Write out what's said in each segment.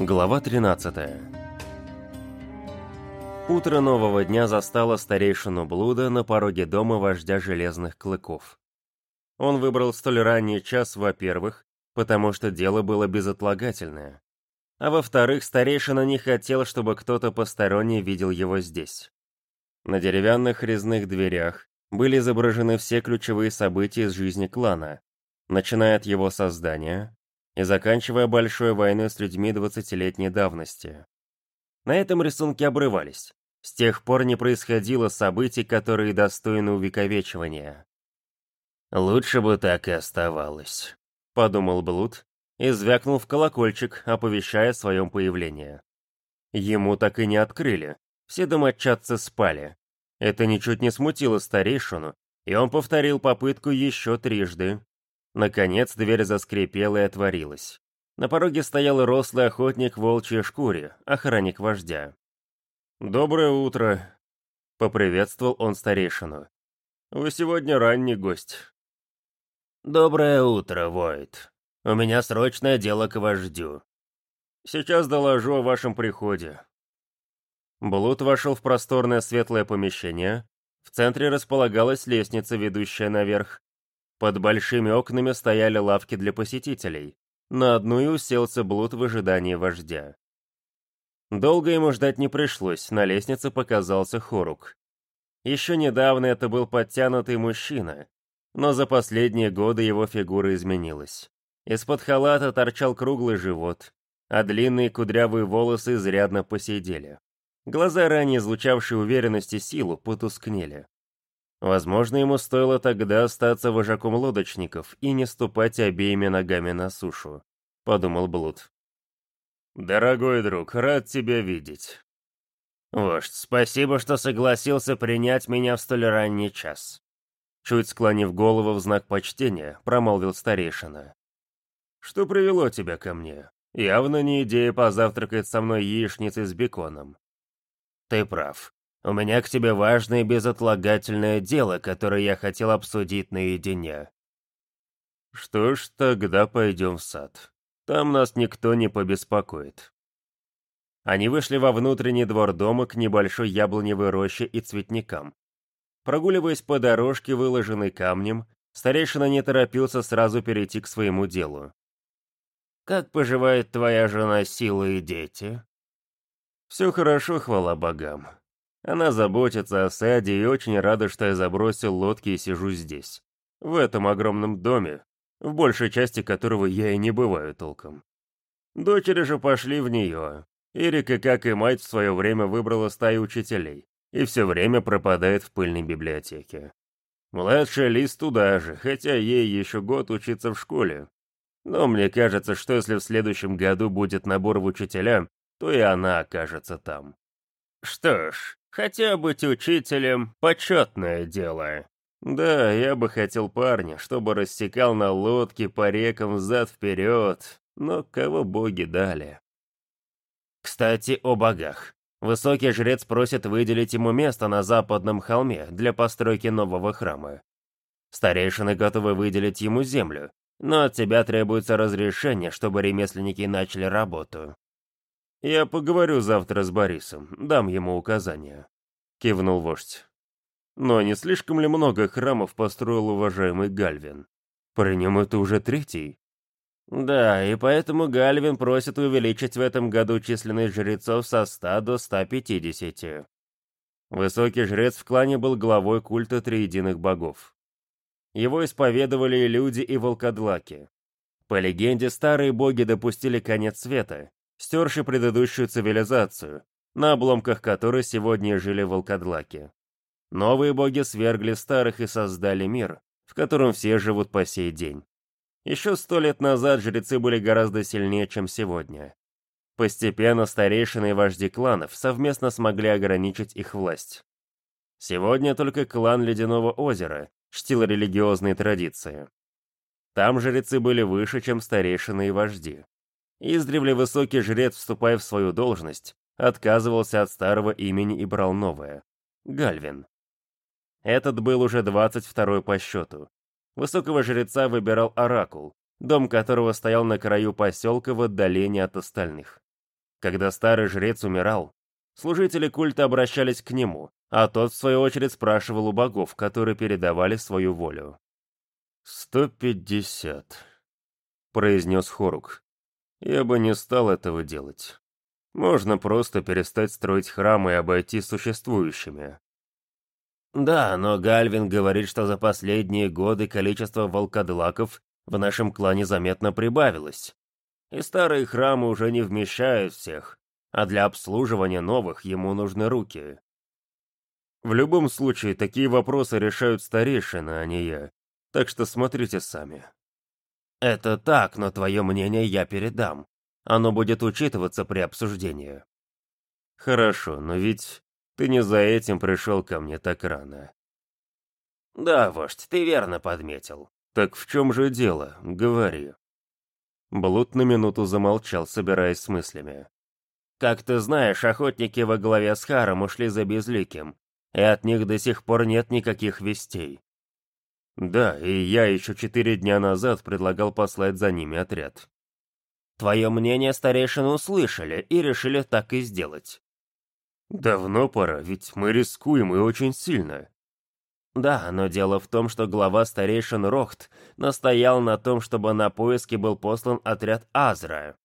Глава 13 Утро нового дня застало старейшину Блуда на пороге дома вождя Железных Клыков. Он выбрал столь ранний час, во-первых, потому что дело было безотлагательное, а во-вторых, старейшина не хотел, чтобы кто-то посторонний видел его здесь. На деревянных резных дверях были изображены все ключевые события из жизни клана, начиная от его создания, и заканчивая большой войной с людьми двадцатилетней давности. На этом рисунки обрывались. С тех пор не происходило событий, которые достойны увековечивания. «Лучше бы так и оставалось», — подумал Блуд и звякнул в колокольчик, оповещая о своем появлении. Ему так и не открыли, все домочадцы спали. Это ничуть не смутило старейшину, и он повторил попытку еще трижды, Наконец дверь заскрипела и отворилась. На пороге стоял рослый охотник в волчьей шкуре, охранник вождя. «Доброе утро», — поприветствовал он старейшину. «Вы сегодня ранний гость». «Доброе утро, Войт. У меня срочное дело к вождю». «Сейчас доложу о вашем приходе». Блуд вошел в просторное светлое помещение. В центре располагалась лестница, ведущая наверх, под большими окнами стояли лавки для посетителей. На одну и уселся Блуд в ожидании вождя. Долго ему ждать не пришлось, на лестнице показался Хорук. Еще недавно это был подтянутый мужчина, но за последние годы его фигура изменилась. Из-под халата торчал круглый живот, а длинные кудрявые волосы изрядно посидели. Глаза, ранее излучавшие уверенность и силу, потускнели. Возможно, ему стоило тогда остаться вожаком лодочников и не ступать обеими ногами на сушу, подумал Блуд. «Дорогой друг, рад тебя видеть». «Вождь, спасибо, что согласился принять меня в столь ранний час». Чуть склонив голову в знак почтения, промолвил старейшина. «Что привело тебя ко мне? Явно не идея позавтракать со мной яичницей с беконом». «Ты прав. У меня к тебе важное безотлагательное дело, которое я хотел обсудить наедине». «Что ж, тогда пойдем в сад. Там нас никто не побеспокоит». Они вышли во внутренний двор дома к небольшой яблоневой роще и цветникам. Прогуливаясь по дорожке, выложенной камнем, старейшина не торопился сразу перейти к своему делу. «Как поживает твоя жена Сила и дети?» «Все хорошо, хвала богам. Она заботится о саде и очень рада, что я забросил лодки и сижу здесь. В этом огромном доме, в большей части которого я и не бываю толком. Дочери же пошли в нее. Эрика, как и мать, в свое время выбрала стаю учителей и все время пропадает в пыльной библиотеке. Младшая Лиз туда же, хотя ей еще год учиться в школе. Но мне кажется, что если в следующем году будет набор в учителя, то и она окажется там. Что ж, Хотя быть учителем — почетное дело. Да, я бы хотел парня, чтобы рассекал на лодке по рекам взад-вперед, но кого боги дали. Кстати, о богах. Высокий жрец просит выделить ему место на западном холме для постройки нового храма. Старейшины готовы выделить ему землю, но от тебя требуется разрешение, чтобы ремесленники начали работу. «Я поговорю завтра с Борисом, дам ему указания», — кивнул вождь. «Но не слишком ли много храмов построил уважаемый Гальвин? При нем это уже третий». «Да, и поэтому Гальвин просит увеличить в этом году численность жрецов со 100 до 150. Высокий жрец в клане был главой культа триединых богов. Его исповедовали и люди, и волкодлаки. По легенде, старые боги допустили конец света, стерший предыдущую цивилизацию, на обломках которой сегодня жили волкодлаки. Новые боги свергли старых и создали мир, в котором все живут по сей день. Еще сто лет назад жрецы были гораздо сильнее, чем сегодня. Постепенно старейшины и вожди кланов совместно смогли ограничить их власть. Сегодня только клан Ледяного озера чтил религиозные традиции. Там жрецы были выше, чем старейшины и вожди. Издревле высокий жрец, вступая в свою должность, отказывался от старого имени и брал новое — Гальвин. Этот был уже 22-й по счету. Высокого жреца выбирал Оракул, дом которого стоял на краю поселка в отдалении от остальных. Когда старый жрец умирал, служители культа обращались к нему, а тот, в свою очередь, спрашивал у богов, которые передавали свою волю. «Сто пятьдесят», — произнес Хорук. «Я бы не стал этого делать. Можно просто перестать строить храмы и обойти существующими». «Да, но Гальвин говорит, что за последние годы количество волкодлаков в нашем клане заметно прибавилось и старые храмы уже не вмещают всех, а для обслуживания новых ему нужны руки. В любом случае, такие вопросы решают старейшины, а не я, так что смотрите сами. Это так, но твое мнение я передам. Оно будет учитываться при обсуждении. Хорошо, но ведь ты не за этим пришел ко мне так рано. Да, вождь, ты верно подметил. Так в чем же дело? Говори. Блуд на минуту замолчал, собираясь с мыслями. «Как ты знаешь, охотники во главе с Харом ушли за Безликим, и от них до сих пор нет никаких вестей». «Да, и я еще четыре дня назад предлагал послать за ними отряд». «Твое мнение старейшины услышали и решили так и сделать». «Давно пора, ведь мы рискуем и очень сильно. Да, но дело в том, что глава старейшин Рохт настоял на том, чтобы на поиски был послан отряд Азра.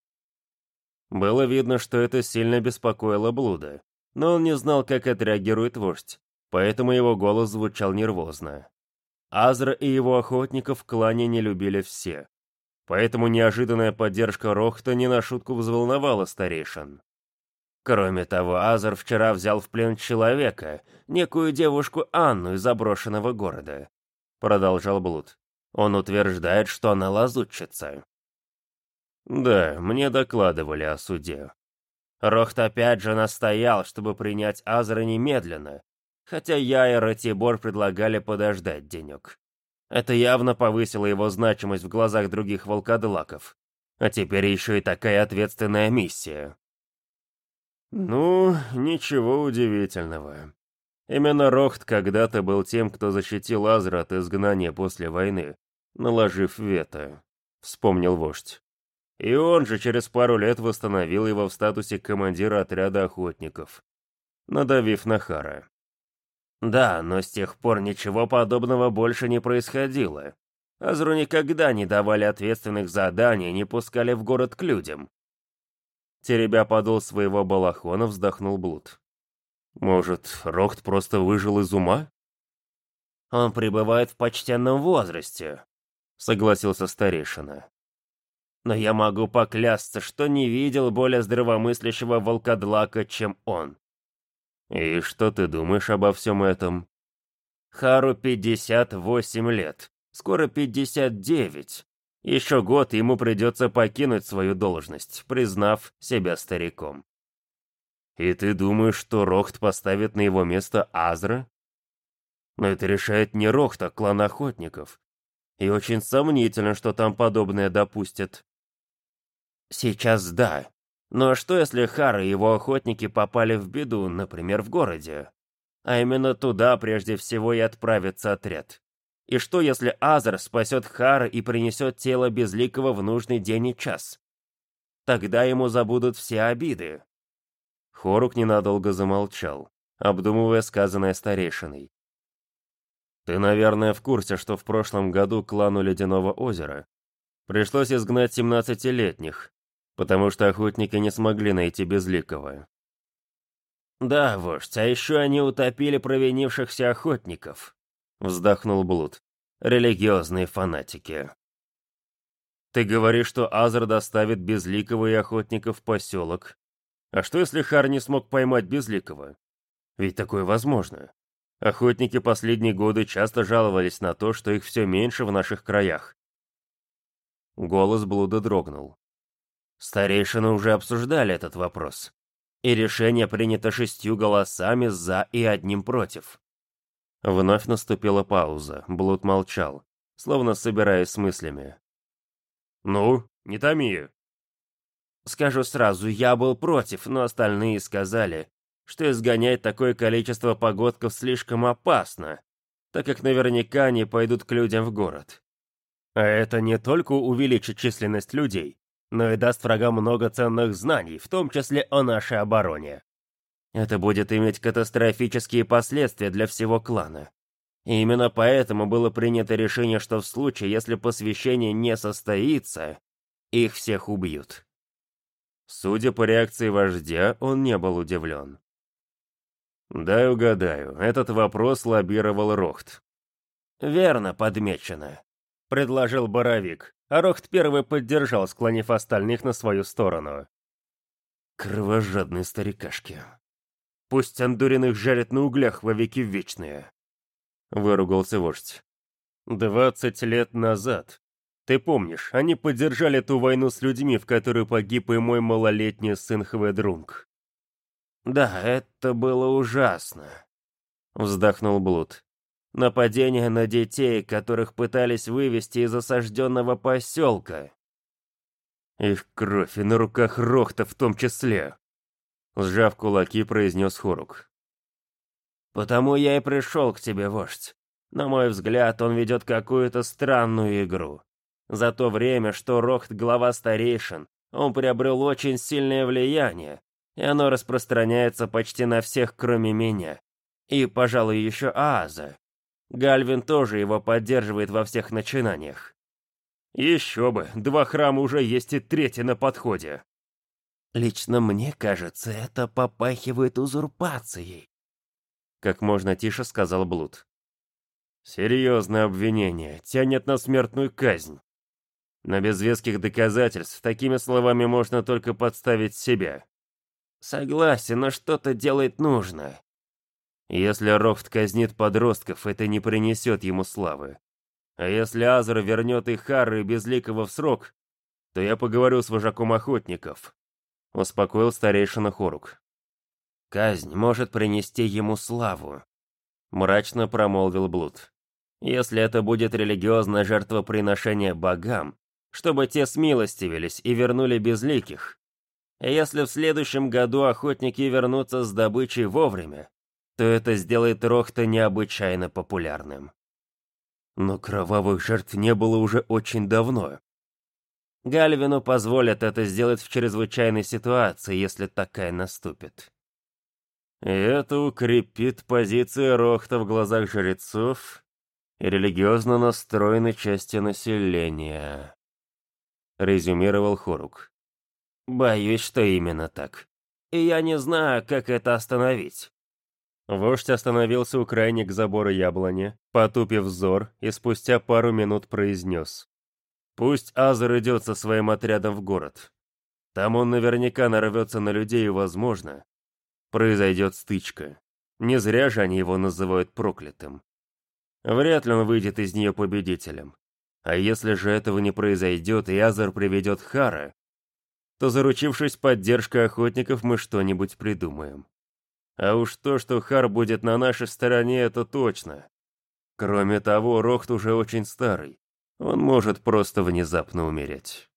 Было видно, что это сильно беспокоило Блуда, но он не знал, как отреагирует вождь, поэтому его голос звучал нервозно. Азра и его охотников в клане не любили все, поэтому неожиданная поддержка Рохта не на шутку взволновала старейшин. Кроме того, Азар вчера взял в плен человека, некую девушку Анну из заброшенного города. Продолжал Блуд. Он утверждает, что она лазутчица. Да, мне докладывали о суде. Рохт опять же настоял, чтобы принять Азара немедленно, хотя я и Ратибор предлагали подождать денек. Это явно повысило его значимость в глазах других волкодлаков. А теперь еще и такая ответственная миссия. Ну, ничего удивительного. Именно Рохт когда-то был тем, кто защитил Азра от изгнания после войны, наложив вето, вспомнил вождь. И он же через пару лет восстановил его в статусе командира отряда охотников, надавив на Хара. Да, но с тех пор ничего подобного больше не происходило. Азру никогда не давали ответственных заданий, не пускали в город к людям. Теребя подол своего балахона, вздохнул Блуд. Может, Рохт просто выжил из ума? Он пребывает в почтенном возрасте, согласился старейшина. Но я могу поклясться, что не видел более здравомыслящего волкодлака, чем он. И что ты думаешь обо всем этом? Хару 58 лет, скоро 59, еще год ему придется покинуть свою должность, признав себя стариком. И ты думаешь, что Рохт поставит на его место Азра? Но это решает не Рохт, а клан охотников. И очень сомнительно, что там подобное допустят. Сейчас да. Но что если Хар и его охотники попали в беду, например, в городе? А именно туда прежде всего и отправится отряд. И что, если Азар спасет Хара и принесет тело Безликого в нужный день и час? Тогда ему забудут все обиды. Хорук ненадолго замолчал, обдумывая сказанное старейшиной. «Ты, наверное, в курсе, что в прошлом году клану Ледяного озера пришлось изгнать семнадцатилетних, потому что охотники не смогли найти Безликого». «Да, вождь, а еще они утопили провинившихся охотников», вздохнул Блуд. Религиозные фанатики. Ты говоришь, что Азар доставит Безликого и охотников в поселок. А что, если Хар не смог поймать Безликого? Ведь такое возможно. Охотники последние годы часто жаловались на то, что их все меньше в наших краях. Голос Блуда дрогнул. Старейшины уже обсуждали этот вопрос. И решение принято шестью голосами «за» и одним «против». Вновь наступила пауза, Блуд молчал, словно собираясь с мыслями. «Ну, не томи!» «Скажу сразу, я был против, но остальные сказали, что изгонять такое количество погодков слишком опасно, так как наверняка они пойдут к людям в город. А это не только увеличит численность людей, но и даст врагам много ценных знаний, в том числе о нашей обороне. Это будет иметь катастрофические последствия для всего клана. И именно поэтому было принято решение, что в случае, если посвящение не состоится, их всех убьют. Судя по реакции вождя, он не был удивлен. «Дай угадаю, этот вопрос лоббировал Рохт». «Верно подмечено», — предложил Боровик, а Рохт первый поддержал, склонив остальных на свою сторону. «Кровожадные старикашки. Пусть Андурин их жарит на углях во веки вечные», — выругался вождь. «Двадцать лет назад ты помнишь, они поддержали ту войну с людьми, в которой погиб и мой малолетний сын Хведрунг. «Да, это было ужасно», — вздохнул Блуд. «Нападение на детей, которых пытались вывести из осажденного поселка». «Их кровь и на руках Рохта в том числе», — сжав кулаки, произнес Хорук. «Потому я и пришел к тебе, вождь. На мой взгляд, он ведет какую-то странную игру. За то время, что Рохт глава старейшин, он приобрел очень сильное влияние, и оно распространяется почти на всех, кроме меня. И, пожалуй, еще Ааза. Гальвин тоже его поддерживает во всех начинаниях. Еще бы, два храма уже есть и третий на подходе. Лично мне кажется, это попахивает узурпацией. Как можно тише сказал Блуд. Серьезное обвинение, тянет на смертную казнь. Но без веских доказательств такими словами можно только подставить себя. Согласен, но что-то делать нужно. Если Рофт казнит подростков, это не принесет ему славы. А если Азер вернет их Харры Безликого в срок, то я поговорю с вожаком охотников. Успокоил старейшина Хорук. Казнь может принести ему славу. Мрачно промолвил Блуд. Если это будет религиозное жертвоприношение богам, чтобы те смилостивились и вернули безликих, если в следующем году охотники вернутся с добычей вовремя, то это сделает Рохта необычайно популярным. Но кровавых жертв не было уже очень давно. Гальвину позволят это сделать в чрезвычайной ситуации, если такая наступит. И это укрепит позиции Рохта в глазах жрецов и религиозно настроенной части населения. Резюмировал Хорук. Боюсь, что именно так. И я не знаю, как это остановить. Вождь остановился у крайних забора яблони, потупив взор, и спустя пару минут произнес. «Пусть Азер идет со своим отрядом в город. Там он наверняка нарвется на людей и, возможно, произойдет стычка. Не зря же они его называют проклятым. Вряд ли он выйдет из нее победителем. А если же этого не произойдет, и Азер приведет Хара, то, заручившись поддержкой охотников, мы что-нибудь придумаем. А уж то, что Хар будет на нашей стороне, это точно. Кроме того, Рохт уже очень старый. Он может просто внезапно умереть.